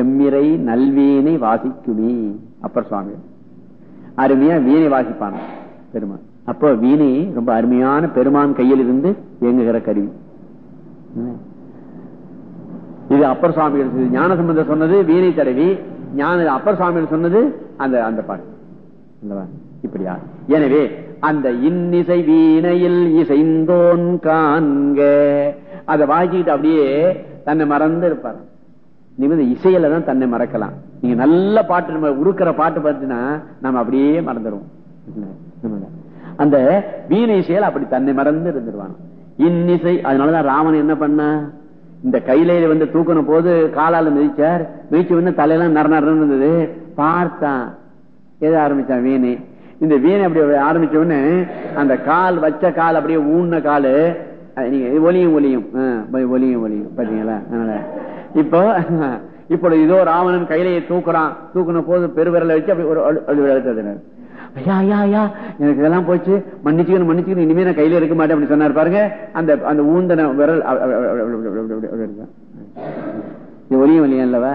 எம்மிரை நல்வீனை வாசிக்குமே. அப்பர் சுவாமி. அருமையா வீணை வாசிப்பான பெருமான். அப்போ வீணை ரொம்ப அருமையான பெருமான் கையில் இருந்து இயங்குகிற கருவி. இது அப்பர் சுவாமி ஞான சம்பந்த சொன்னது வீணை தடவி ஞான அப்பர் சுவாமி சொன்னது அந்த அந்த பாட்டு. இப்படியா? எனவே அந்த இன்னிசை வீணையில் இசைந்தோன் காண்க. அதை வாங்கிட்டு அப்படியே தன்னை மறந்து இருப்பார். நிமித இசையில தான் தன்னை மறக்கலாம். நீங்க நல்ல பாட்டு நம்ம உருக்கிற பாட்டு பார்த்தீங்கன்னா நம்ம அப்படியே மறந்துடுவோம் அந்த வீண இசையில அப்படி தன்னை மறந்து இருந்துருவாங்க. இன்னிசை அதனாலதான் ராமன் என்ன பண்ண? இந்த கையில வந்து தூக்கின போது காலால மிதிச்சார். மிதிச்சு வந்து தலையெல்லாம் நர நரன்னு இருந்தது. பார்த்தான். எது ஆரம்பிச்சான் வீணை. இந்த வீணை அப்படி ஆரம்பிச்ச உடனே அந்த கால் வச்ச கால் அப்படியே ஊன்ன காலு. நீங்க ஒலியும் ஒலியும் ஒலியும் ஒலியும் பாத்தீங்களா? அதனால இப்போ இப்போ இதோ ராவணன் கையிலேயே தூக்குறான் தூக்குன போது பெருவிரலை வச்சு அப்படி ஒரு அழு- ஐயா ஐயா ஐயா எனக்கு இதெல்லாம் போச்சு மன்னிச்சுக்கணும் மன்னிச்சுக்கணும் இனிமே நான் கையில இருக்க மாட்டேன் அப்படி சொன்னார் பாருங்க அந்த அந்த ஊந்தன விரல் இது ஒளியும் ஒலியும் அல்லவா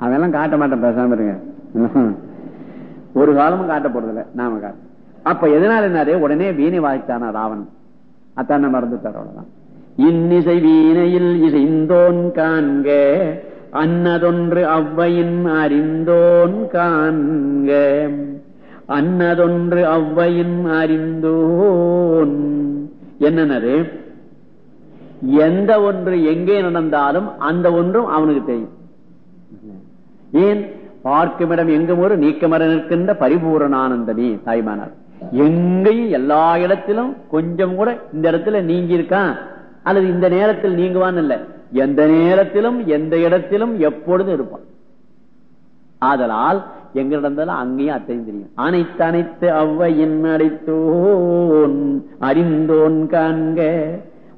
அவெல்லாம் காட்ட மாட்டேன் பேசாம இருங்க ஒரு காலமும் காட்ட போறதில்ல நாம காட்ட அப்ப எதனால என்னாரு உடனே வீணை வாய்த்தானா ராவணன் அத்தான மறந்துட்டார் அவ்வளவுதான் இன்னிசை வீணையில் இசைந்தோன் காண்க அன்னதொன்று அவ்வையின் அறிந்தோன் காண்க. அன்னதொன்று அவ்வையின் அறிந்தோன். என்னன்னது? எந்த ஒன்று எங்கே நடந்தாலும் அந்த ஒன்றும் அவனுக்கு தெரியும். ஏன்? பார்க்குமிடம் எங்கும் ஒரு நீக்கமர நிற்கின்ற பரிபூரணானந்தமே தாய்மானார். எங்கேயும் எல்லா இடத்திலும் கொஞ்சம் கூட இந்த இடத்துல நீங்கி இருக்கான் அல்லது இந்த நேரத்தில் நீங்குவான் இல்ல எந்த நேரத்திலும் எந்த இடத்திலும் எப்பொழுதும் இருப்பான். ஆதலால் எங்க நடந்தாலும் அங்கேயும் அத்தையும் தெரியும். அனைத்து அனைத்து அவ்வையின் அடைத்தோன் அறிந்தோன் காண்க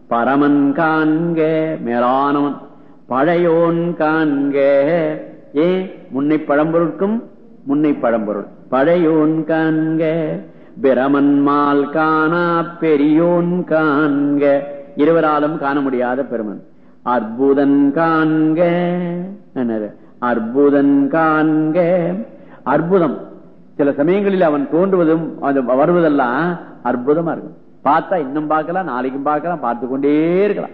பரமன் காண்க மேலானவன் பழையோன் காண்க. ஏ முன்னை பழம்பொருட்கும் முன்னை பழம்பொருள். பழையோன் காண்க பிரமன் மால் காணா பெரியோன் காண்க. இருவராலும் காண முடியாத பெருமன். அற்புதன் காண்க என்னது? அற்புதன் காண்க. அற்புதம். சில சமயங்களில் அவன் தோன்றுவதும் அது வருவதெல்லாம் அற்புதமா இருக்கும். பார்த்தா இன்னும் பார்க்கலாம் நாளைக்கும் பார்க்கலாம் பார்த்து கொண்டே இருக்கலாம்.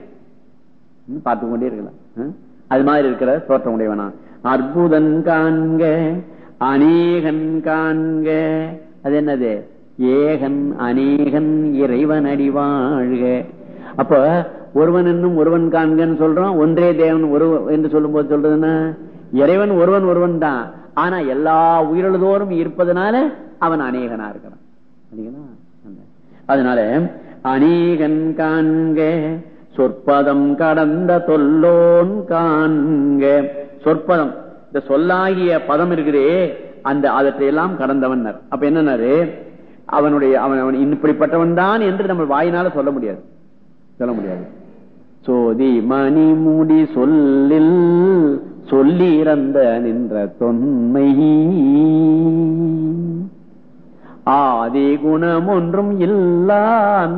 பார்த்து கொண்டே இருக்கலாம். ஹம்? அது மாதிரி இருக்கிற தோற்றம் உடையவனா. அற்புதன் காண்க அநேகன் காண்க. அது என்னது? ஏகன் அநேகன் இறைவன் அடி வாழ்க. அப்ப ஒருவன் என்னும் ஒருவன் காண்கன்னு சொல்றோம். ஒன்றே தேவன் ஒரு என்று சொல்லும் போது சொல்றதுன்னா இறைவன் ஒருவன் ஒருவன் தான். ஆனா எல்லா உயிரிழந்தோறும் இருப்பதனால அவன் அநேகனா இருக்கிறான். அதனால அநேகன் காண்க சொற்பதம் கடந்த தொல்லோன் காண்க. சொற்பதம் இந்த சொல்லாகிய பதம் இருக்குதே அந்த அதற்றையெல்லாம் கடந்தவன் அப்ப என்னன்னாரு? அவனுடைய அவன் அவன் இப்படிப்பட்டவன் தான் என்று நம்ம வாயினால சொல்ல முடியாது. சொல்ல முடியாது. சோதி மணி மூடி சொல்லில் சொல்லி இறந்த நின்ற தொன்மை. ஆதி குணம் ஒன்றும் இல்லான்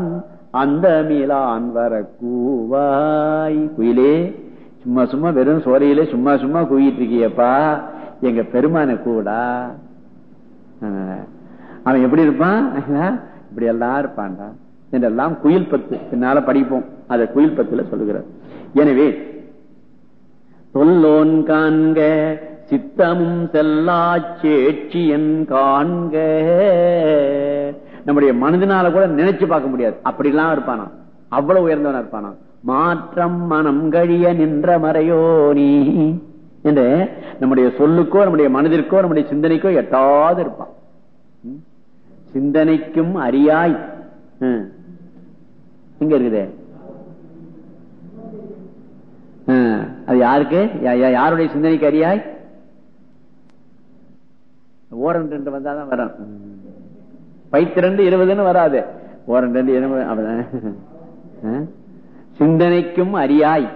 அந்த மீளான் வர கூவாய் குயிலே சும்மா சும்மா வெறும் சோரையிலே சும்மா சும்மா குயிட்டு இருக்கியப்பா. எங்க பெருமான கூடா. அவன் எப்படி இருப்பான்? இப்படி எல்லாம் இருப்பான்டா. என்றெல்லாம் குயில் பத்து. பின்னால படிப்போம். அதை குயில் பத்துல சொல்லுகிறார். எனவே தொல்லோன் காண்க சித்தமும் செல்லா சேட்சியன் காண்க. நம்முடைய மனதினால கூட நினைச்சு பார்க்க முடியாது. அப்படிலாம் இருப்பானா? அவ்வளவு உயர்ந்தவனா இருப்பானா? மாற்றம் மனம் கழிய நின்ற மறையோ நீ? என்று நம்முடைய சொல்லுக்கோ நம்முடைய மனதிற்கோ நம்முடைய சிந்தனைக்கோ எட்டாவது இருப்பான். சிந்தனைக்கும் அறியாய். எங்க இருக்குது. அது யாருக்கு? யாருடைய சிந்தனைக்கு அறியாய் ஓரன் ரெண்டு வந்தாதான் வரும். பைத்து ரெண்டு இருபதுன்னு வராது. ஓரன் ரெண்டு இருபது அப்படிதான் சிந்தனைக்கும் அறியாய்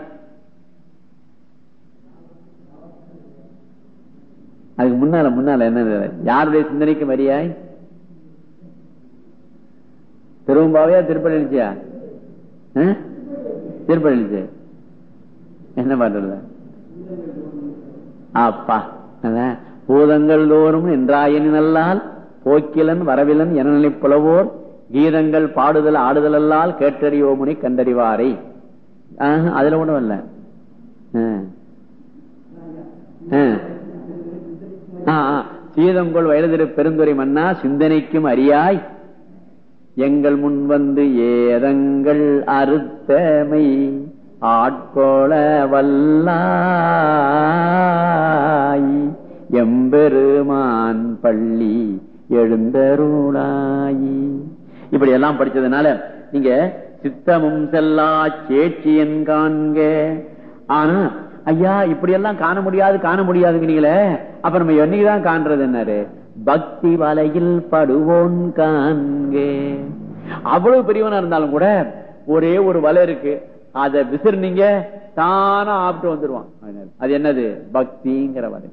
அதுக்கு முன்னால முன்னால என்ன யாருடைய சிந்தனைக்கும் அறியாய் திருவம்பாவையா திருப்பதி எழுச்சியா திருப்பதி என்ன பாட்டு அப்பா. பூதங்கள் தோறும் என்றாயனி போக்கிலன் வரவிலன் என புலவோர் கீதங்கள் பாடுதல் ஆடுதல் அல்லால் கேட்டறிவோமுனி கண்டறிவாரை. ஆஹ், அதுல ஒண்ணும் இல்ல. ஆஹ். சீதங்கொள் வயதிரு பெருந்துரை மன்னா சிந்தனைக்கும் அறியாய் எங்கள் முன் வந்து ஏதங்கள் அறுத்தமை ஆட்கொள வல்லாய். எம்பெருமான் பள்ளி எழுந்தருளாயி. இப்படி எல்லாம் படிச்சதுனால நீங்க சித்தமும் செல்லா சேட்சியன் காண்க. ஆனா ஐயா இப்படி எல்லாம் காண முடியாது காண முடியாதுங்கிறீங்களே. அப்ப நம்ம என்னைக்குதான் காண்றது என்னாரு பக்தி வலையில் படுவோன் காண்கே. அவ்வளவு பெரியவனா இருந்தாலும் கூட ஒரே ஒரு வலை இருக்கு. அதை விசிறுனீங்க தானா ஆப்பிட்டு வந்துருவான். அது என்னது? பக்திங்கிற வலை.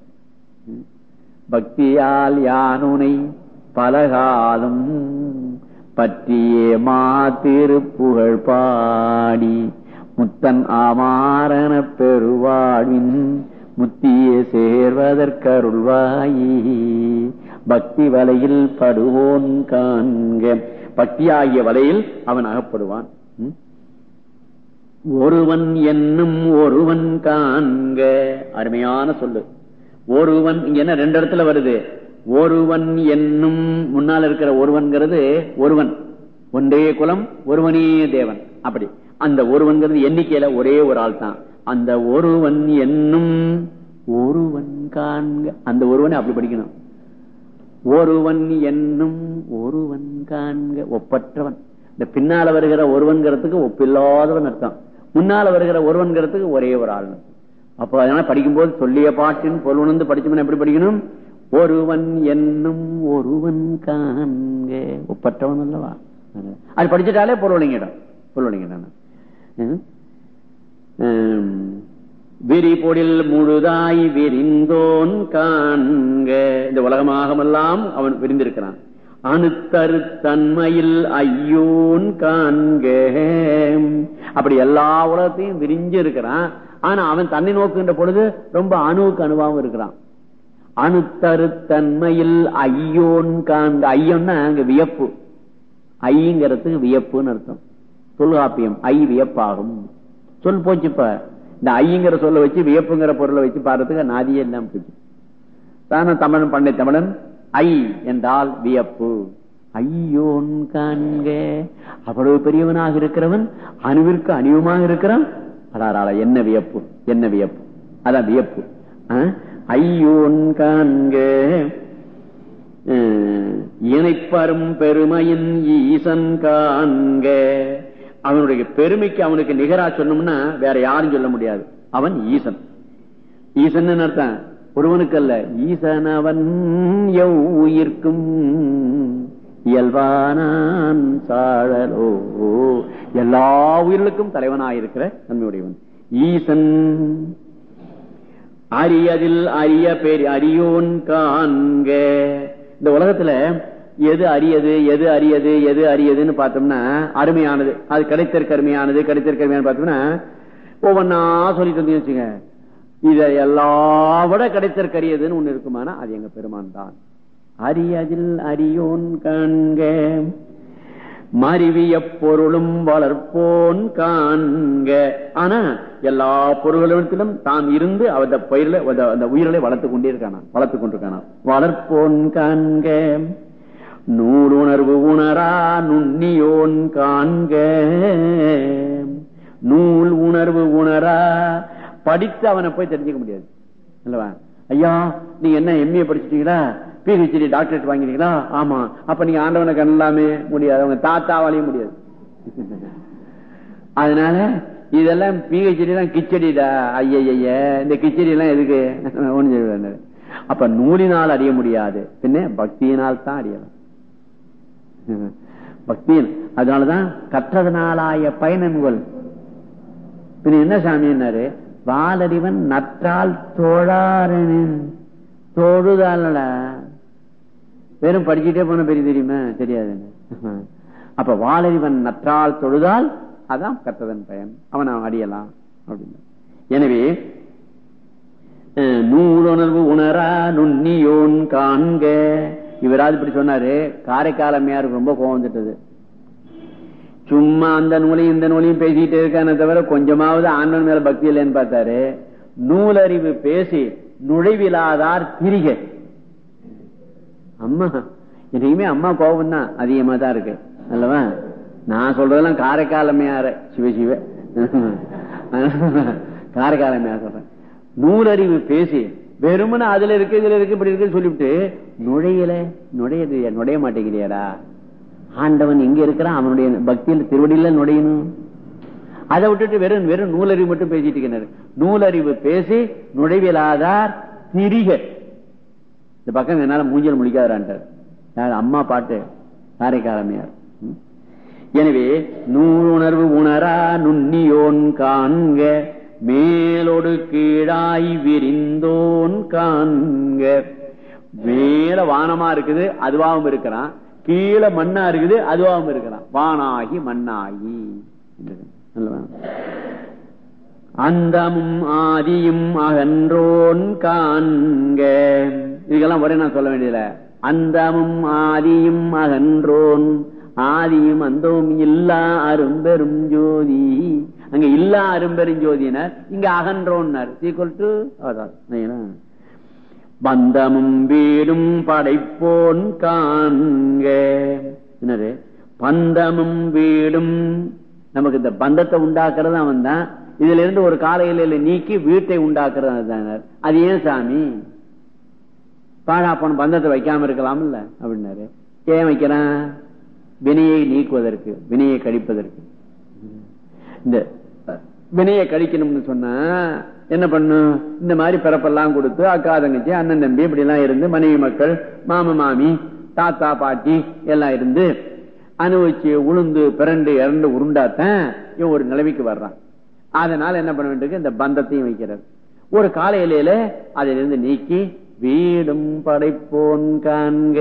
பக்தியால் யானுனை பலகாலம் பற்றியே மாத்திருப்புகழ் பாடி. முத்தன் ஆமாரண பெருவாழ்வின் முத்தியே சேர்வதற்கருள்வாயி. பக்தி வலையில் படுவோன் காண்க. பக்தியாகிய வலையில் அவன் அகப்படுவான். ஒருவன் என்னும் ஒருவன் காண்க. அருமையான சொல்லு. ஒருவன் இங்க என்ன ரெண்டு இடத்துல வருது. ஒருவன் என்னும் முன்னால் இருக்கிற ஒருவன்கிறது ஒருவன். ஒன்றே குலம் ஒருவனே தேவன். அப்படி. அந்த ஒருவன்கிறது எண்ணிக்கையில ஒரே ஒரு ஆள் தான் அந்த ஒருவன் என்னும் ஒருவன் காண்க. அந்த ஒருவனை அப்படி படிக்கணும். ஒருவன் என்னும் ஒருவன் காண்க ஒப்பற்றவன். இந்த பின்னால வருகிற ஒருவன்கிறதுக்கு ஒப்பில்லாதவன் அர்த்தம். முன்னால வருகிற ஒருவன்கிறதுக்கு ஒரே ஒரு ஆள். அப்போ அதனால படிக்கும்போது சொல்லிய பாட்டின் பொருள் உணர்ந்து படிச்சோம்னா எப்படி படிக்கணும்? ஒருவன் என்னும் ஒருவன் காண்க ஒப்பற்றவன் அல்லவா? அது படிச்சுட்டாலே பொருள் பொருளிங்கிடம் விரிபொடில் முழுதாய் விரிந்தோன் காண்க. இந்த உலகமாகமெல்லாம் அவன் விரிந்திருக்கிறான். அணுத்தரு தன்மையில் ஐயோன் காண்க. அப்படி எல்லா உலகத்தையும் விரிஞ்சு இருக்கிறான் ஆனா அவன் தன்னை நோக்குகின்ற பொழுது ரொம்ப அணுவுக்கு அணுவாகவும் இருக்கிறான். அணுத்தரு தன்மையில் ஐயோன் காண்க. ஐயோன்னா அங்க வியப்பு. ஐங்கிறதுக்கு வியப்புன்னு அர்த்தம். தொல்காப்பியம் ஐ வியப்பாகும். சொல் போச்சுப்ப இந்த ஐங்கிற சொல்ல வச்சு வியப்புங்கிற பொருளை வச்சு பாடுறதுக்கு நாதியே இல்லாம போச்சு. தான தமிழன் பண்டை தமிழன்? ஐ என்றால் வியப்பு. ஐயோன் காண்க. அவ்வளவு பெரியவனாக இருக்கிறவன் அணுவிற்கு அணிவுமாக இருக்கிறான். அடாராள என்ன வியப்பு? என்ன வியப்பு? அதான் வியப்பு. ஐயோன் காண்க. அஹ், இணைப்பரும் பெருமையின் ஈசன் காண்க. அவனுடைய பெருமைக்கு அவனுக்கு நிகரா சொன்னோம்னா வேற யாரும் சொல்ல முடியாது. அவன் ஈசன். ஈசன் அர்த்தம்? ஒருவனுக்கு அல்ல ஈசன் அவன் எவ் உயிர்க்கும் இயல்பானான் சாழலோ. எல்லா உயிர்களுக்கும் தலைவனாயிருக்கிற நன்மையுடையவன் ஈசன். அரியதில் அரிய பேர் அரியோன் காண்க. இந்த உலகத்துல எது அரியது எது அரியது எது அரியதுன்னு பார்த்தோம்னா அருமையானது. அது கிடைத்திருக்க அருமையானது கிடைத்திருக்க அருமையானு பார்த்தோம்னா ஒவ்வொன்னா சொல்லிட்டு வந்து வச்சுங்க இதை எல்லா விட கிடைத்திருக்க அரியதுன்னு ஒண்ணு இருக்குமானா அது எங்க பெருமான் தான். அரியதில் அரியோன் காண்க மருவிய பொருளும் வளர்ப்போன் காண்க. ஆனா எல்லா பொருள்களிடத்திலும் தான் இருந்து அந்த பயிரில அந்த- அந்த உயிர்களை வளர்த்துக் கொண்டே இருக்கானா வளர்த்து கொண்டிருக்கானா வளர்ப்போன் காண்க. நூலுணர்வு உணரா நுண்ணியோன் காண்க. நூல் உணர்வு உணரா. படித்து அவனை போய் தெரிஞ்சுக்க முடியாது. இல்லவா? ஐயா நீங்க என்ன எம்ஏ படிச்சிட்டீங்களா? பிஹெச்டி டாக்டரேட் வாங்கினீங்களா ஆமா. அப்ப நீங்க ஆண்டவனை கண்ணலாமே முடியாது. அவங்க தாத்தாவாலையும் முடியாது. அதனால இதெல்லாம் பிஹெச்டி எல்லாம் கிச்சடிடா. ஐய இந்த கிச்சடி எல்லாம் எதுக்கு ஒன்று சொல்ல அப்ப நூலினால் அறிய முடியாது. பின்ன பக்தியினால் தான் அறியலாம். பக்தியில். அதனாலதான் கற்றதனாலாய பயனன்கள். பின்ன என்ன சாமின்னாரு? வாலறிவன் நற்றால் தோழாரனின். தோழுதாலடா. வெறும் படிச்சுட்டே போன பெரிய தெரியுமா? தெரியாது அப்ப வாலறிவன் நற்றால் தொழுதால் அதான் கற்றதன் பயன். அவன் அவன் அடியலாம். அப்படின்னு. எனவே நூலுணர்வு உணரா நுண்ணியோன் காண்க. இவராது இப்படி சொன்னாரு காரைக்கால் அம்மையாருக்கு ரொம்ப கோவம் வந்துட்டது. சும்மா அந்த நூலையும் இந்த நூலையும் பேசிட்டே இருக்கானே தவிர கொஞ்சமாவது ஆண்டவன் மேல பக்தி இல்லைன்னு பார்த்தாரு. நூலறிவு பேசி நுழைவிலாதார் திரிக. அம்மா என்னைக்குமே அம்மா கோபம் தான் அதிகமா தான் இருக்கு. அல்லவா? நான் சொல்றதெல்லாம் காரைக்காலமையார சிவ சிவ. காரைக்காலமையா சொல்றேன். நூலறிவு பேசி வெறுமனு அதுல இருக்கு இதுல இருக்கு இப்படி இருக்கு சொல்லிவிட்டு நுழையல நுழைய நுழைய மாட்டேங்கிறியாடா? ஆண்டவன் எங்க இருக்கிறான் அவனுடைய பக்தியில் திருவடியில நுழையணும். அதை விட்டுட்டு வெறும் வெறும் நூலறிவு மட்டும் பேசிட்டு இருக்கிறார். நூலறிவு பேசி நுழைவிலாதார் திரிக இந்த பக்கம் என்னால மூஞ்சல் முடிக்காதான்ட்டார் அம்மா பாட்டு காரைக்காலமையார் ம். எனவே நூலுணர்வு உணரா நுண்ணியோன் காண்க மேலொடு கீழாய் விரிந்தோன் காண்க. மேல வானமா இருக்குது அதுவாகவும் இருக்கிறான். கீழே மண்ணா இருக்குது அதுவாகவும் இருக்கிறான். வானாகி மண்ணாகி. அந்தமும் ஆதியும் அகன்றோன் காண்க. இதுக்கெல்லாம் ஒரே நான் சொல்ல வேண்டியதில்ல. அந்தமும் ஆதியும் அகன்றோன். ஆதியும் அந்தமும் இல்லா அரும்பெரும் ஜோதி. அங்க இல்லா அரும்பெருஞ்சோதினர் இங்க அகன்றோன்னார். ஈக்குவல் டு பந்தமும் வீடும் படைப்போன் காண்க. என்னது? பந்தமும் வீடும் நமக்கு இந்த பந்தத்தை உண்டாக்குறது அவன் தான் இதுல இருந்து ஒரு காலையில நீக்கி வீட்டை உண்டாக்குறது அது ஏன் சாமி? பாழாப்பன் பந்தத்தை வைக்காம இருக்கலாம் இல்ல அப்படின்னாரு. ஏன் வைக்கிறான்? வினையை நீக்குவதற்கு வினையை கழிப்பதற்கு இந்த வினையை கழிக்கணும்னு சொன்னா என்ன பண்ணும்? இந்த மாதிரி பிறப்பெல்லாம் கொடுத்து அக்கா தங்கச்சி அண்ணன் தம்பி இப்படி எல்லாம் இருந்து மனைவி மக்கள் மாம மாமி தாத்தா பாட்டி எல்லாம் இருந்து அனுபவிச்சு உளுந்து பிறண்டு இறந்து உருண்டாத்தான் இவன் ஒரு நிலைமைக்கு வர்றான். அதனால என்ன பண்ண வேண்டியிருக்கு? இந்த பந்தத்தையும் வைக்கிறார் ஒரு கால இலையில அதிலிருந்து நீக்கி வீடும் படைப்போன் காண்க.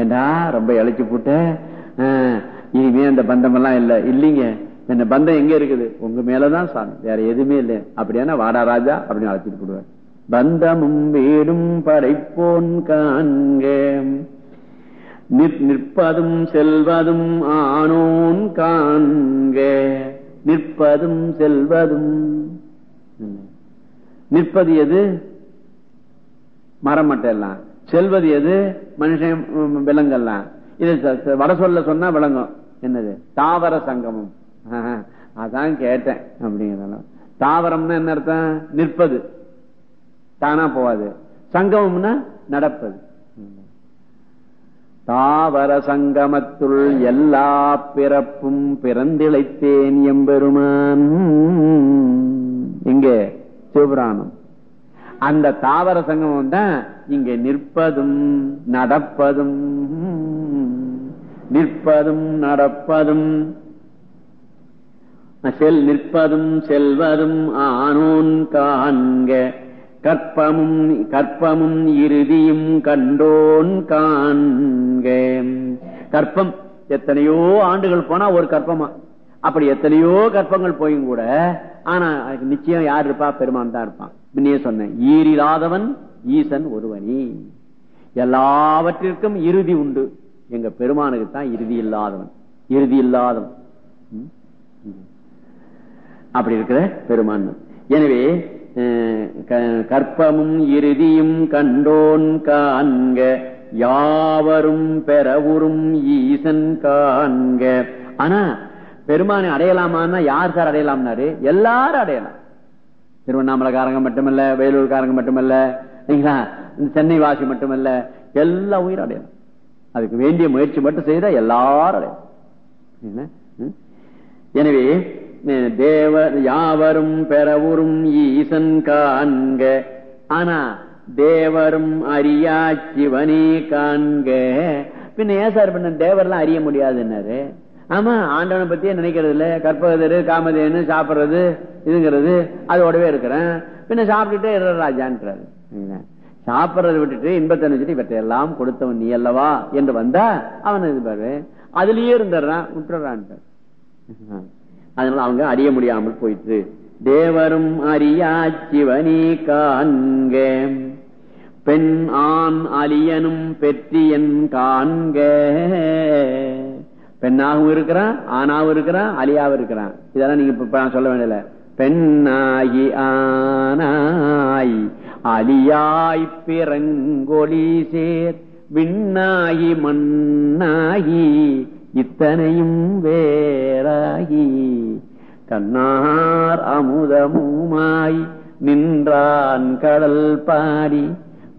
ஏண்டா ரொம்ப இழைச்சு போட்ட? இனிமே அந்த பந்தமெல்லாம் இல்லை இல்ல இல்லீங்க. என்ன பந்தம் எங்க இருக்குது? உங்க மேலதான் சாமி. வேற எதுவுமே இல்லை. அப்படியானா வாடா ராஜா அப்படின்னு அழைச்சிட்டு போடுவார். பந்தமும் வீடும் படைப்போன் காண்க. நிற்பதும் செல்வதும் ஆனோன் காண்க. நிற்பதும் செல்வதும். நிற்பது எது? மரம் மட்டும் எல்லாம். செல்வது எது? மனுஷன் உம், விலங்கெல்லாம். இது வட சொல்ல சொன்னா விளங்கும் என்னது? தாவர சங்கமம். அதான் கேட்டேன் அப்படிங்கிறதால தாவரம்னா என்ன அர்த்தம்? நிற்பது. தானா போவாது சங்கமம்னா நடப்பது. தாவர சங்கமத்துள் எல்லா பிறப்பும் பிறந்திழைத்தேன் எம்பெருமான். இங்கே சிவபுராணம். அந்த தாவர சங்கமம் தான் இங்க நிற்பதும் நடப்பதும். நிற்பதும் நடப்பதும். செல் நிற்பதும் செல்வதும் ஆனோன் காண்க. கற்பமும் கற்பமும் இறுதியும் கண்டோன் காண்க. கற்பம் எத்தனையோ ஆண்டுகள் போனா ஒரு கற்பமா? அப்படி எத்தனையோ கற்பங்கள் போயும் கூட ஆனா நிச்சயம் யார் இருப்பா? பெருமான் தான் இருப்பான். முன்னே சொன்னேன் ஈரில்லாதவன் ஈசன் ஒருவனி. எல்லாவற்றிற்கும் இறுதி உண்டு. எங்க பெருமானுக்கு தான் இறுதி இல்லாதவன். இறுதி இல்லாதவன். அப்படி இருக்கிற பெருமான். எனவே க- கற்பமும் இறுதியும் கண்டோன் காண்க யாவரும் பெறவுறும் ஈசன் காண்க. ஆனா பெருமானை அடையலாமான்னா யார் சார் அடையலாம்னாரு? எல்லாரும் அடையலாம். திருவண்ணாமலைக்காரங்க மட்டுமல்ல வேலூர்காரங்க மட்டுமல்ல இல்லைங்களா? இந்த சென்னை வாசி மட்டுமல்ல எல்லா உயிரும் அடையலாம். அதுக்கு வேண்டிய முயற்சி மட்டும் செய்த எல்லாரும் அடையலாம். என்ன? எனவே தேவர் தேவ யாவரும் பெறவுறும் ஈசன் காண்க. ஆனா தேவரும் அறியா சிவனே காண்க. பின்ன ஏன் சார் பின்ன தேவர்லாம் அறிய முடியாதுன்னாரு? ஆமா ஆண்டவனை பத்தியே நினைக்கிறது இல்ல கற்பகதரு காமதேனு சாப்பிடுறது இதுங்கிறது அதோடவே இருக்கிறேன். பின்ன சாப்பிட்டுட்டே இருற ராஜான்றாரு. விட்டுட்டு இன்பத்தை வச்சுட்டு இவற்றை எல்லாம் கொடுத்தவன் நீ அல்லவா? என்று வந்தா அவன் இது பாரு அதுலயே இருந்துடுறான் விட்டுறான்ட்டு அதனால அவங்க அறிய முடியாமல் போயிட்டு தேவரும் அறியா சிவனே காண்க. பெண் ஆண் அலியனும் பெற்றியன் காண்க. பெண்ணாகவும் இருக்கிறான் ஆணாவும் இருக்கிறான் அலியாவும் இருக்கிறான் இதெல்லாம் நீங்க இப்ப நான் சொல்ல வேண்டியல பெண்ணாகி ஆனாய் அலியாய் பிறங்கொலி சேர். விண்ணாகி மண்ணாகி இத்தனையும் வேறாகி கண்ணார் அமுதமுமாய் நின்றான் கடல் பாடி.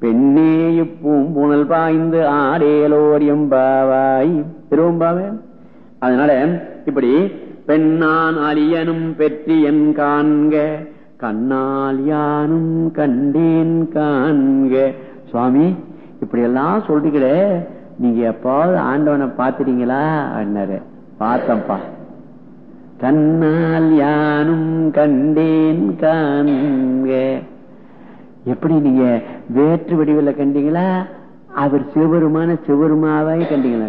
பெண்ணே பூம்புணல் பாய்ந்து ஆடேலோர் எம்பாவாய். திருவம்பாவே அதனால இப்படி பெண்ணான் அலியனும் பெற்றி என் காண்க கண்ணால் யானும் கண்டேன் காண்க. சுவாமி இப்படி எல்லாம் சொல்றீங்களே நீங்க எப்பாவது ஆண்டவனை பாத்துட்டீங்களா அப்படின்னாரு பார்த்தப்பா கண்ணால் யானும் கண்டேன் காண்க. எப்படி நீங்க வேற்று வடிவில் கண்டீங்களா? அவர் செவருமான சிவருமாவே கண்டீங்களா?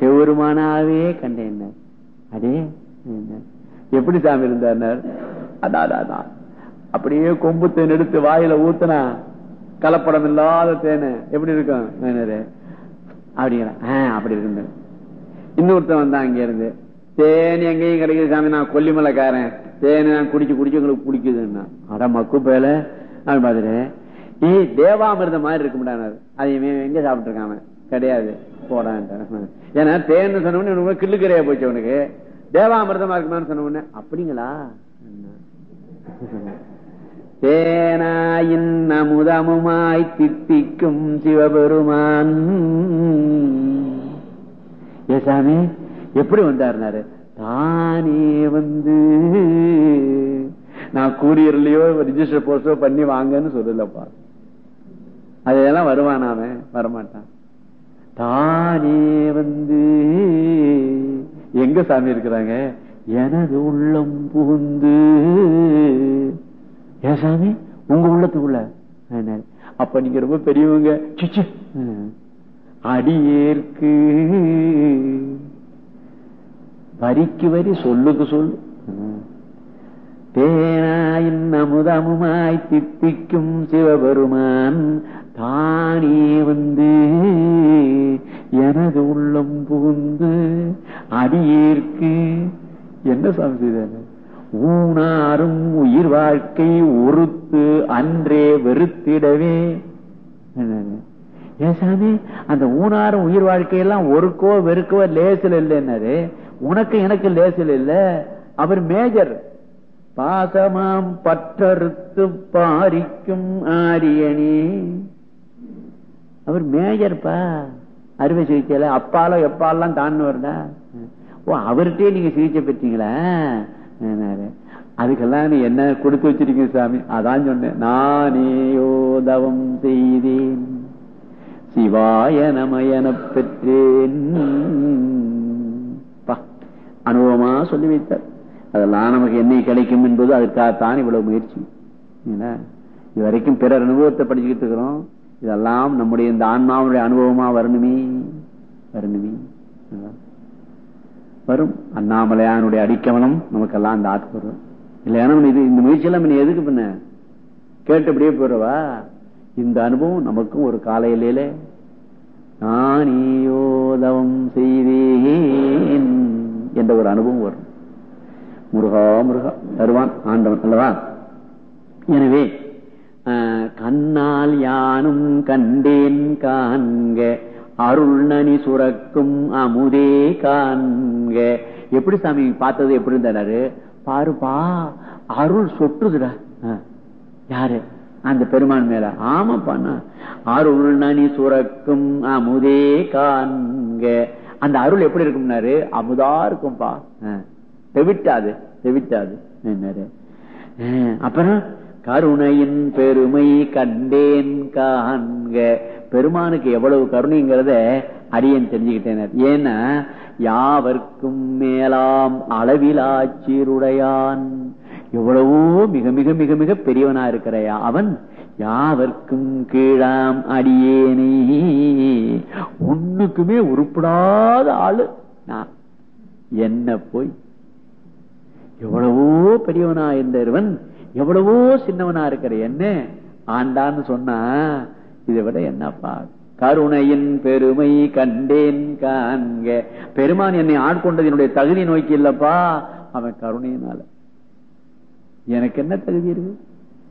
செவருமானாவே கண்டேன். அடே எப்படி சாமி இருந்தார்? அதான் அப்படியே கொம்பு தேன் எடுத்து வாயில ஊத்துனா கலப்படம் இல்லாத தேனு. எப்படி இருக்கும்? அப்படிங்கிற அப்படி இருக்கு இன்னொருத்தன் வந்தான் அங்க இருந்து தேன் எங்கேயும் கிடைக்குது சாமி நான் கொல்லிமலைக்காரன். தேன் நான் குடிச்சு குடிச்சு உங்களுக்கு பிடிக்குதுன்னா. அட மக்கு பேல. அப்படின்னு பாத்துட்டு நீ தேவாமிர்தம் மாதிரி இருக்க முடியாது அதையுமே எங்க சாப்பிட்டு கிடையாது. போடான்ட்டு ஏன்னா தேன்னு சொன்ன உடனே கிள்ளுக்கரையா போச்சு உனக்கு. தேவாமிர்தமா இருக்குமான்னு சொன்ன உடனே அப்படிங்களா? தேனாயின் அமுதமுமாய் தித்திக்கும் சிவபெருமான். ஏ சாமி எப்படி வந்தாருனாரு? தானே வந்து நான் கூரியர்லயோ ரிஜிஸ்டர் போஸ்டோ பண்ணி வாங்கன்னு சொல்லலப்பா. அதெல்லாம் வருவான் அவன் வரமாட்டான். தானே வந்து எங்க சாமி இருக்கிறாங்க? எனது உள்ளம் புகுந்து ஏன் சாமி? உங்க உள்ளத்துக்குள்ள. அப்ப நீங்க ரொம்ப பெரியவங்க. சுச்சு அடியேற்கு. வரிக்கு வரி சொல்லுக்கு சொல்லு. தேனாயின் அமுதமுமாய் தித்திக்கும் சிவபெருமான் தானே வந்து எனது உள்ளம் புகுந்து அடியேற்கு. என்ன சாமி செய்தாரு? ஊனாரும் உயிர் வாழ்க்கை ஒருத்து அன்றே வெறுத்திடவே. ஏசாமி அந்த ஊனாரும் உயிர் வாழ்க்கையெல்லாம் ஒருக்கோ வெறுக்கோ லேசில் இல்லைன்னாரு. உனக்கு எனக்கு லேசில் இல்ல. அவர் மேஜர். பாசமாம் பற்றறுத்து பாரிக்கும் ஆரியணி அவர் மேஜர்ப்பா? அறுவை சிகிச்சையில அப்பாலோ எப்பாலாம் தான் ஓ அவர்கிட்டயே நீங்க சிகிச்சை பெற்றீங்களா? அதுக்கெல்லாம் நீ என்ன கொடுத்து வச்சிருக்கீங்க சாமி? அதான் சொன்னேன். நானே யோதவம் செய்தேன். சிவாய நமயன பெற்றேன். அனுபவமா சொல்லி வைத்தார். அதெல்லாம் நமக்கு என்ன கிடைக்கும் என்பது அதற்காகத்தான் இவ்வளவு முயற்சி. இது வரைக்கும் பிறர் அனுபவத்தை படிச்சுக்கிட்டு இருக்கிறோம். இதெல்லாம் நம்முடைய இந்த ஆன்மாவுடைய அனுபவமா வரணுமே. வரணுமே. வரும். அண்ணாமலையானுடைய அடிக்கவனம் நமக்கெல்லாம் அந்த ஆட்கு வரும். இல்லைன்னா இது இந்த முயற்சியெல்லாம் நீ எதுக்கு பண்ண கேட்டு அப்படியே இந்த அனுபவம் நமக்கும் ஒரு காலையில நானியோதவம் செய்தேன் என்ற ஒரு அனுபவம் வரும். முருகா முருகா தருவான் ஆண்டவன் அல்லவா? எனவே கண்ணால் யானும் கண்டேன் காண்க அருள் நனி சுரக்கும் அமுதே காண்க. எப்படி சாமி பார்த்தது எப்படி இருந்தாரு பாருப்பா அருள் சொட்டுதுடா. யாரு? அந்த பெருமான் மேல. ஆமாப்பா அருள் நனி சுரக்கும் அமுதே காண்க. அந்த அருள் எப்படி இருக்கும்னாரு? அமுதா இருக்கும்பா. தெவிட்டாது தெவிட்டாது அப்புறம்? கருணையின் பெருமை கண்டேன் காண்க. பெருமானுக்கு எவ்வளவு கருணைங்கிறத அடியன் தெரிஞ்சுக்கிட்டேன். ஏன்னா யாவர்க்கும் மேலாம் அளவிலாச்சீருடையான் எவ்வளவோ மிக மிக மிக மிக பெரியவனா இருக்கிறையா அவன். யாவர்க்கும் கீழாம் அடியேனே. ஒண்ணுக்குமே உருப்படாத ஆளு நான். என்ன போய்? எவ்வளவோ பெரியவனா இருந்தவன். எவ்வளவோ சின்னவனா இருக்கிற என்ன ஆண்டான்னு சொன்னா இதை விட என்னப்பா? கருணையின் பெருமை கண்டேன் காண்க. பெருமான் என்னை ஆட்கொண்டது என்னுடைய தகுதி நோக்கி இல்லப்பா. அவன் கருணையினால. எனக்கு என்ன தகுதி இருக்கு?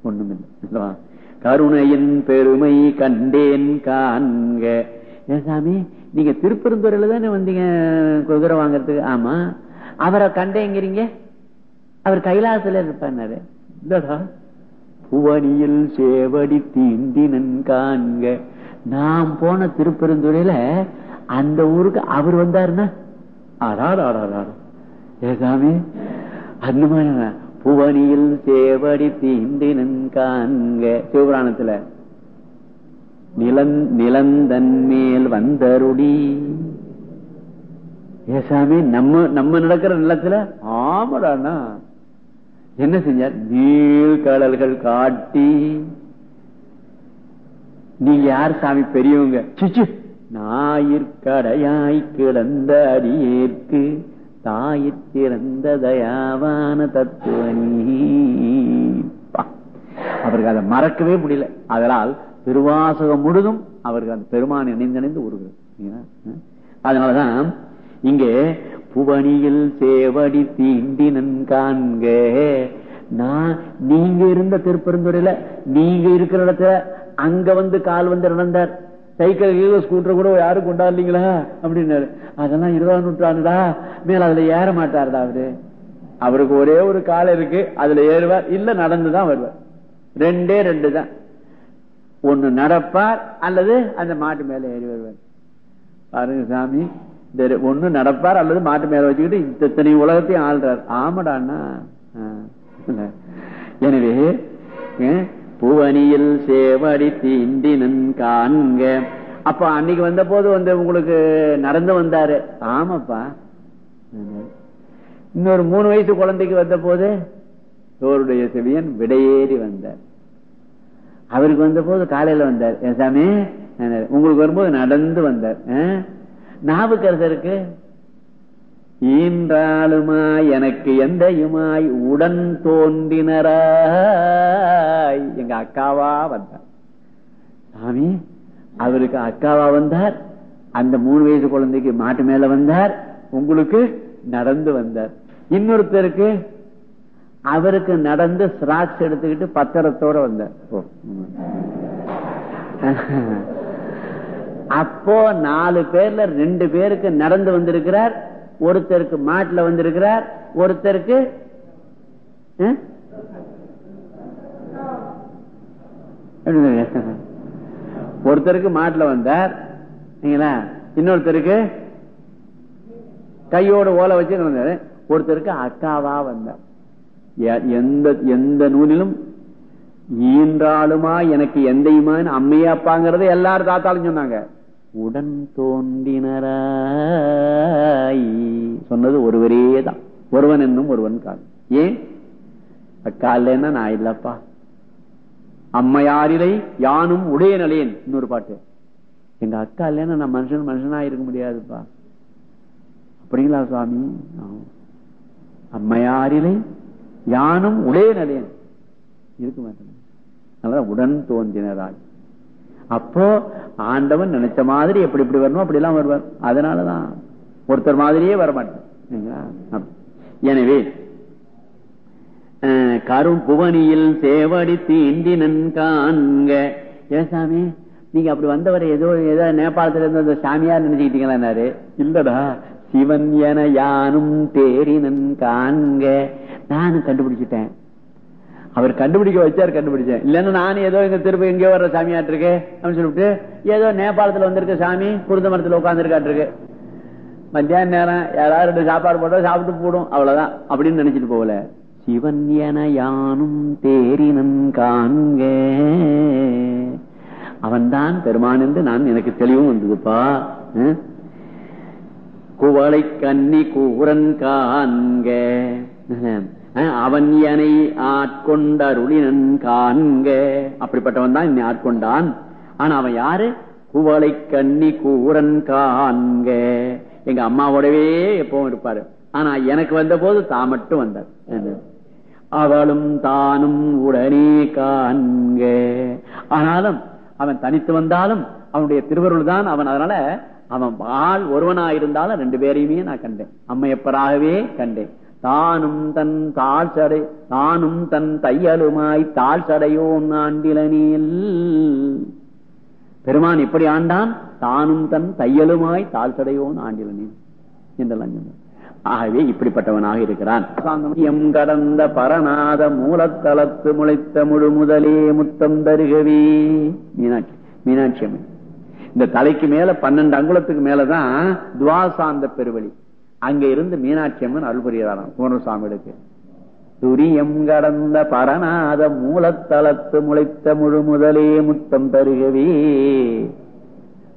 ஒண்ணுமில்லை கருணையின் பெருமை கண்டேன் காண்க. ஏன் சாமி நீங்க திருப்பெருந்துறையில தானே வந்தீங்க குதிரை வாங்கறதுக்கு? ஆமா. அவரை கண்டேங்கிறீங்க? அவர் கைலாசல இருப்பாரு. இல்லடா புவனியில் சேவடி தீண்டினன் காண்க. நாம் போன திருப்பெருந்துறையில அந்த ஊருக்கு அவர் வந்தாருன்னா? ஆடாடு ஆடாடு ஏ ஏசாமி அந்த மாதிரி புவனியில் சேவடி தீண்டினன் காண்க. சிவபுராணத்துல நிலந் நிலந்தன் மேல் வந்தருடி ஏசாமி நம்ம நம்ம நடக்கிற நிலத்துல? ஆமடாண்ணா. என்ன செஞ்சார்? நீழ்கடல்கள் காட்டி. நீங்க யார் சாமி? பெரியவங்க. சிச்சு. ஞாயிற்கடையாய் கிடந்த அடியேற்கு தாயிற்கிறந்த தயாவான தத்துவனி. அவருக்கு அதை மறக்கவே முடியல. அதனால் திருவாசகம் முழுதும் அவருக்கு அந்த பெருமான் இணைந்தணைந்து உருகிறது. அதனாலதான் இங்கே புவனியில் சேவடி தீண்டினன் காண்க. நான் நீங்க இருந்த திருப்பெருந்துறையில நீங்க இருக்கிற இடத்துல அங்க வந்து கால் வந்து நடந்தார். சைக்கிள் ஸ்கூட்டர் கூட யாரும் கொண்டாடலீங்களா? அப்படின்னாரு. அதெல்லாம் இருபதாம் நூற்றாண்டுடா. மேல அதுல ஏற மாட்டாருடா அவரு. அவருக்கு ஒரே ஒரு கால் இருக்கு. அதுல ஏறுவார். இல்ல நடந்துதான் வருவார். ரெண்டே ரெண்டு தான். ஒண்ணு நடப்பார் அல்லது அந்த மாட்டு மேல ஏறி வருவார். பாருங்க சாமி. ஒண்ணு நடப்பார் அல்லது மாட்டு மேல வச்சுக்கிட்டு இத்தனை உலகத்தையும் ஆள்றார். ஆமாடாண்ணா. எனவே புவனியில் சேவடி தீண்டினன் காண்க. அப்ப அன்னைக்கு வந்த போது வந்து உங்களுக்கு நடந்து வந்தாரு. ஆமாப்பா. இன்னொரு மூணு வயசு குழந்தைக்கு வந்த போது தோருடைய செவியன் விடையேறி வந்தார். அவருக்கு வந்த போது காலையில வந்தார். சாமி உங்களுக்கு வரும்போது நடந்து வந்தார். ஞாபகருக்கு ஈன்றாலுமாய் எனக்கு எந்தையுமாய் உடன் தோன்றினராய். எங்க அக்காவா வந்தார். சாமி அவருக்கு அக்காவா வந்தார். அந்த மூணு வயசு குழந்தைக்கு மாட்டு மேல வந்தார். உங்களுக்கு நடந்து வந்தார். இன்னொருத்தருக்கு அவருக்கு நடந்து ஸ்ராக்ஸ் எடுத்துக்கிட்டு பத்திரத்தோட வந்தார். அப்போ நாலு பேர்ல ரெண்டு பேருக்கு நடந்து வந்திருக்கிறார். ஒருத்தருக்கு மாட்டுல வந்திருக்கிறார். ஒருத்தருக்கு ஒருத்தருக்கு மாட்டுல வந்தார். இன்னொருத்தருக்கு கையோட ஓலை வச்சு வந்தாரு. ஒருத்தருக்கு அக்காவா வந்தார். எந்த எந்த நூலிலும் ஈன்றாலுமா எனக்கு எந்தையுமான்னு அம்மையாப்பாங்கிறது எல்லாரும் தாத்தாலும் சொன்னாங்க. உடன் தோன்றினராய். சொன்னது ஒருவரே தான் ஒருவன் என்னும் ஒருவன் கால். ஏன்? அக்காலன்னா நான் இல்லப்பா. அம்மையாரிலை யானும் உடைய நிலையன் இன்னொரு பாட்டு. எங்க அக்கா இல்லைன்னா நான் மனுஷன் மனுஷனா இருக்க முடியாதுப்பா. அப்படிங்களா சுவாமி? அம்மையாரிலை யானும் உடைய நிலையன் இருக்க மாட்டேன் அதனால உடன் தோன்றினராய். அப்போ ஆண்டவன் நினைச்ச மாதிரி எப்படி இப்படி வரணும் அப்படி எல்லாம் வருவார். அதனாலதான் ஒருத்தர் மாதிரியே வரமாட்டேன் எனவே கரும் புவனியில் சேவடி தீண்டினன் காண்க. ஏன் சாமி நீங்க அப்படி வந்தவரை ஏதோ ஏதோ நேபாளத்துல இருந்து அந்த சாமியார் நினைச்சுக்கிட்டீங்களா இல்லடா சிவன் என யானும் தேரினன் காண்க. நானும் கண்டுபிடிச்சிட்டேன். அவர் கண்டுபிடிக்க வச்சார் கண்டுபிடிச்சேன் இல்லைன்னா நானும் ஏதோ எங்க திருப்பி எங்கேயோ வர்ற சாமியாட்டு இருக்கு அப்படின்னு சொல்லிட்டு ஏதோ நேபாளத்துல வந்திருக்க சாமி குருந்த மரத்துல உட்காந்துருக்காட்டு மத்தியான நேரம் யாராவது ரெண்டு சாப்பாடு போட்டா சாப்பிட்டு போடும் அவ்வளவுதான் அப்படின்னு நினைச்சிட்டு போகல. சிவன் என யானும் தேரினன் காண்க. அவன்தான் பெருமான் என்று நான் எனக்கு தெளிவும் வந்ததுப்பா. குவளை கன்னி கூரன் காண்க. அவன் எனை ஆட்கொண்டருளினன் காண்க. அப்படிப்பட்டவன் தான் என்னை ஆட்கொண்டான். ஆனா அவன் யாரு? குவளை கண்ணி கூரன் காண்க. எங்க அம்மாவோடவே எப்பவும் இருப்பாரு. ஆனா எனக்கு வந்த போது தான் மட்டும் வந்தார். அவளும் தானும் உடனே காண்க. ஆனாலும் அவன் தனித்து வந்தாலும் அவனுடைய திருவருள் தான் அவன். அதனால அவன் ஆள் ஒருவனாயிருந்தாலும் ரெண்டு பேரையுமே நான் கண்டேன். அம்மையப்பராகவே கண்டேன். தானும் தன் தாழ் சடை தானும் தன் தையலுமாய் தாழ் சடையோன் ஆண்டிலனில். பெருமான் இப்படி ஆண்டான் தானும் தன் தையலுமாய் தாழ் சடையோன் ஆண்டிலனில் என்றெல்லாம் சொன்னார். ஆகவே இப்படிப்பட்டவனாக இருக்கிறான். எம் கடந்த பரநாத மூலத்தலத்து முளைத்த முழு முதலே முத்தம் தருகவே. மீனாட்சி மீனாட்சி அம்மன். இந்த தலைக்கு மேல பன்னெண்டு அங்குலத்துக்கு மேலதான் துவாசாந்த பெருவழி. அங்க இருந்து மீனாட்சி அம்மன் அருள் புரிகிறாராம் பூர்ணசாமிகளுக்கு துரியம் கடந்த பரநாத மூலத்தலத்து முளைத்த முழு முதலே முத்தம் தருகவே.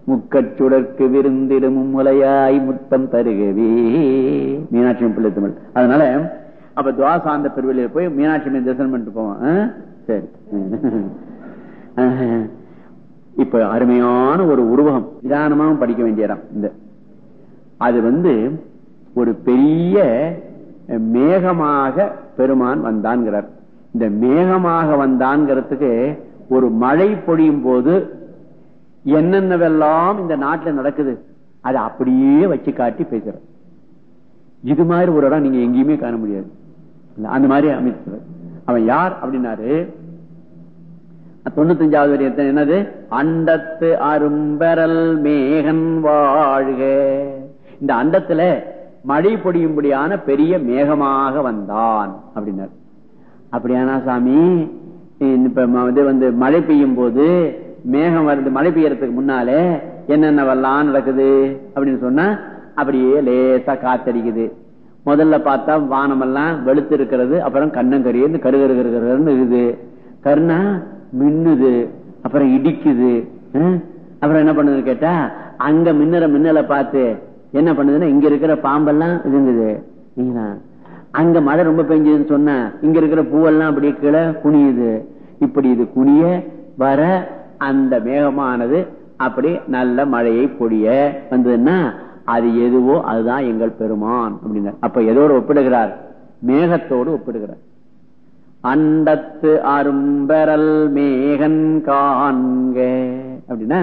முக்கச்சுடற்கு விருந்திடும் முலையாய் முத்தம் தருகவே. மீனாட்சி அம்மன் பிள்ளை தமிழ். அதனால அப்ப துவாசாந்த பெருவெளியில போய் மீனாட்சி அம்மன் தரிசனம் பண்ணிட்டு போவோம் சரி. இப்ப அருமையான ஒரு உருவகம். நிதானமாகவும் படிக்க வேண்டிய இடம் இந்த. அது வந்து ஒரு பெரிய மேகமாக பெருமான் வந்தான்கிறார். இந்த மேகமாக வந்தான்ங்கிறதுக்கு ஒரு மழை பொழியும் போது என்னென்னவெல்லாம் இந்த நாட்டில் நடக்குது அதை அப்படியே வச்சு காட்டி பேசுற இது மாதிரி ஒரு இடம் நீங்க எங்கேயுமே காண முடியாது. அந்த மாதிரி அமைச்சர் அவன் யார் அப்படின்னாரு? தொண்ணூத்தஞ்சாவது வரி என்னது? அண்டத்து அரும்பரல் மேகன் வாழ்க. இந்த அண்டத்துல மழை பொடியும்படியான பெரிய மேகமாக வந்தான் அப்படின்னார். அப்படியானா சாமி இப்ப இது வந்து மழை பெய்யும் போது மேகம் வருது மழை பெய்யறதுக்கு முன்னாலே என்னென்னவெல்லாம் நடக்குது? அப்படின்னு சொன்னா அப்படியே லேசா காத்தடிக்குது. முதல்ல பார்த்தா வானமெல்லாம் வெளுத்து இருக்கிறது அப்புறம் கண்ணங்கரியு கருகருகருன்னு இருக்குது. கருணா மின்னுது அப்புறம் இடிக்குது அப்புறம் என்ன பண்ணுது கேட்டா அங்க மின்னற மின்னலை பார்த்து என்ன பண்ணுதுன்னா இங்க இருக்கிற பாம்பெல்லாம் இருந்தது அங்க மழை ரொம்ப பெஞ்சதுன்னு சொன்ன இங்க இருக்கிற பூவெல்லாம் அப்படியே கீழே குனியுது. இப்படி இது குனிய வர அந்த மேகமானது அப்படி நல்ல மழையை பொடிய வந்ததுன்னா அது எதுவோ அதுதான் எங்கள் பெருமான் அப்படின்னு அப்ப எதோடு ஒப்பிடுகிறார்? மேகத்தோடு ஒப்பிடுகிறார். அண்டத்து அரும்பெறல் மேகன் காண்க. அப்படின்னா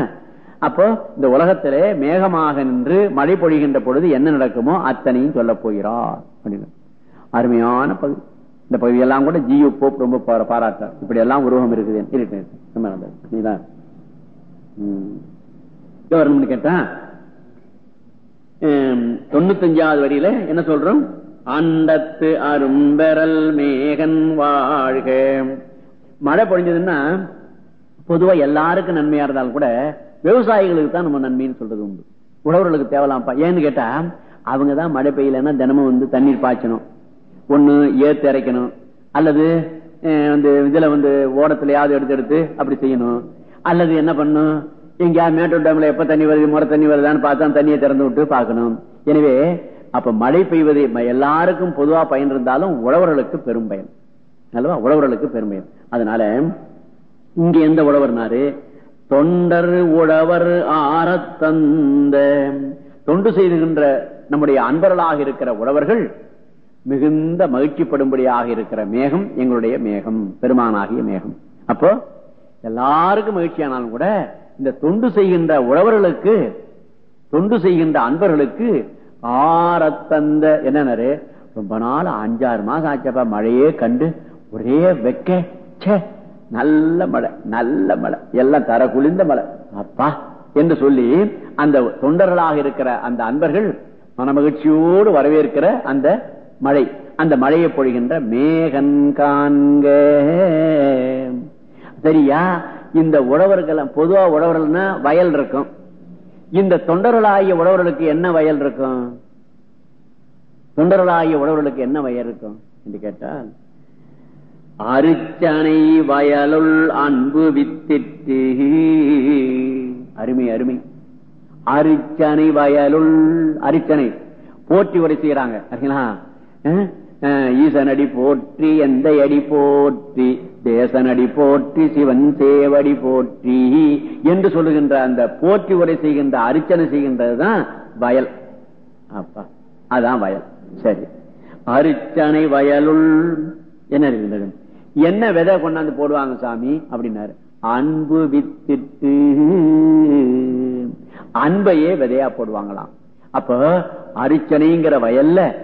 அப்போ இந்த உலகத்திலே மேகமாக நின்று மழை பொழிகின்ற பொழுது என்ன நடக்குமோ அத்தனையும் சொல்ல போகிறார். அப்படின்னு அருமையான பகுதி. இந்த பகுதியெல்லாம் கூட ஜியோ போப் ரொம்ப பாராட்டார் இப்படி எல்லாம் உருவம் இருக்குது வரணும்னு கேட்டா தொண்ணூத்தஞ்சாவது வரியில என்ன சொல்றோம்? அண்டத்து அரும்பெறல் மேகன் வாழ்க. மழை பொழிஞ்சதுன்னா பொதுவா எல்லாருக்கும் நன்மையா இருந்தாலும் கூட விவசாயிகளுக்கு தான் நம்ம நன்மைன்னு சொல்றது உண்டு. உழவர்களுக்கு தேவலாம்ப்பா. ஏன்னு கேட்டா அவங்கதான் மழை பெய்யலன்னா தினமும் வந்து தண்ணீர் பாய்ச்சணும். ஒண்ணு ஏத்து இறைக்கணும். அல்லது வந்து இதுல வந்து ஓடத்துலயாவது எடுத்து எடுத்து அப்படி செய்யணும். அல்லது என்ன பண்ணும்? எங்கயா மேட்டூர் டேம்ல எப்ப தண்ணி வருது முறை தண்ணி வருதான்னு பார்த்தா தண்ணியை திறந்து விட்டு பார்க்கணும். எனவே அப்ப மழை பெய்வது எல்லாருக்கும் பொதுவா பயன் இருந்தாலும் உழவர்களுக்கு பெரும் பயன். அல்லவா? உழவர்களுக்கு பெரும் பயன். அதனால இங்க எந்த உழவர்னாரு தொண்டர் உழவர் ஆரத்தந்த தொண்டு செய்துகின்ற நம்முடைய அன்பர்களாக இருக்கிற உழவர்கள் மிகுந்த மகிழ்ச்சிப்படும்படியாக இருக்கிற மேகம் எங்களுடைய மேகம் பெருமானாகிய மேகம். அப்போ எல்லாருக்கும் மகிழ்ச்சியானாலும் கூட இந்த தொண்டு செய்கின்ற உழவர்களுக்கு தொண்டு செய்கின்ற அன்பர்களுக்கு ஆரத்தந்த என்னன்னாரு? ரொம்ப நாள் அஞ்சாறு மாசம் ஆச்சப்பா மழையே கண்டு ஒரே வெக்க நல்ல மழை நல்ல மழை. எல்லாம் தர குளிர்ந்த மழை. அப்பா என்று சொல்லி அந்த தொண்டர்களாக இருக்கிற அந்த அன்பர்கள் மனமகிழ்ச்சியோடு வரவேற்கிற அந்த மழை. அந்த மழையை பொழிகின்ற மேகன் காண்க. சரியா? இந்த உழவர்கள் பொதுவா உழவர்கள்னா வயல் இருக்கும். இந்த தொண்டர்களாகிய உழவர்களுக்கு என்ன வயல் இருக்கும்? தொண்டர்களாகிய உழவர்களுக்கு என்ன வயல் இருக்கும்? என்று கேட்டால் அருச்சனை வயலுள் அன்பு வித்திட்டு. அருமை அருமை. அரிச்சனை வயலுள் அரிச்சனை. போற்றி உரை செய்யறாங்க ஈசனடி போற்றி எந்த அடி போற்றி தேசனடி போற்றி சிவன் சேவடி போற்றி என்று சொல்லுகின்ற அந்த போற்றி உரை செய்கின்ற அரிச்சனை செய்கின்றதுதான் வயல். அப்பா அதான் வயல். சரி. அரிச்சனை வயலுள் என்ன இருக்கின்றது என்ன விதை கொண்டாந்து போடுவாங்க சாமி? அப்படின்னாரு. அன்பு வித்திட்டு. அன்பையே விதையா போடுவாங்களாம். அப்ப அரிச்சனைங்கிற வயல்ல